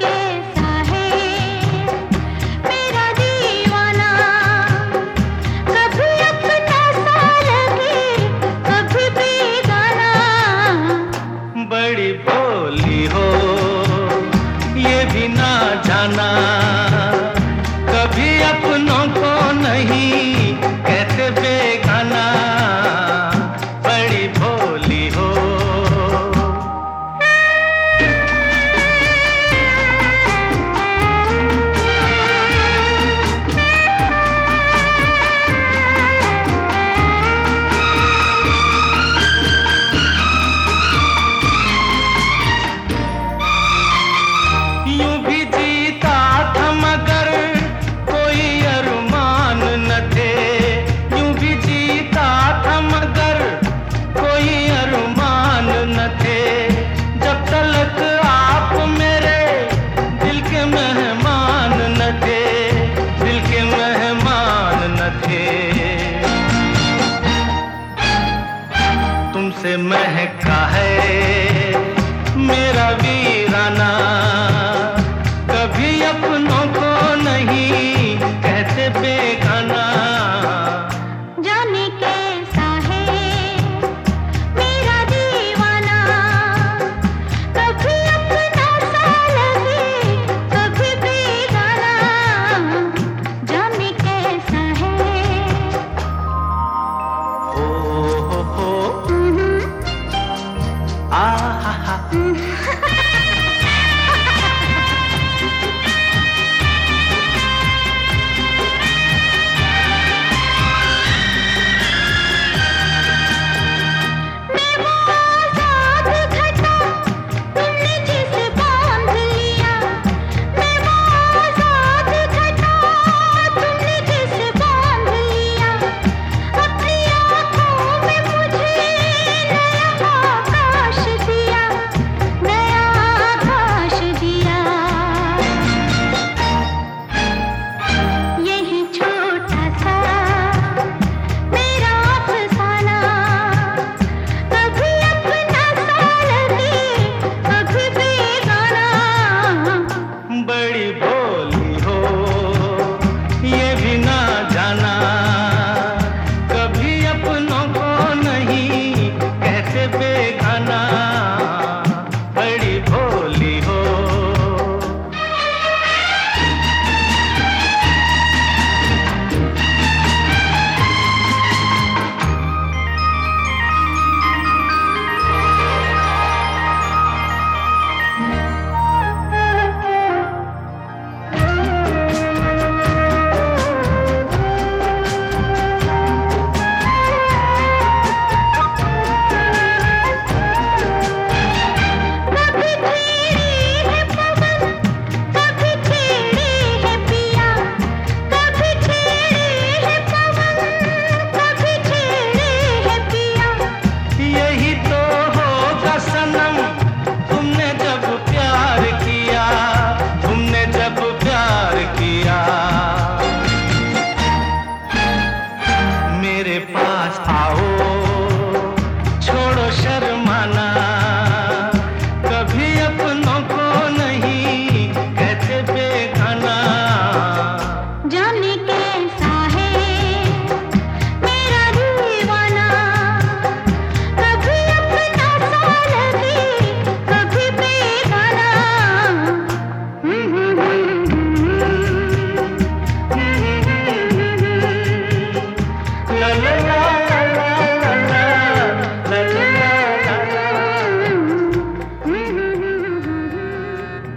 कैसा है? मेरा दीवाना, कभी अपना सा कभी बेगाना। बड़ी बोली हो, ये भी ना जाना। से महका है मेरा वीराना।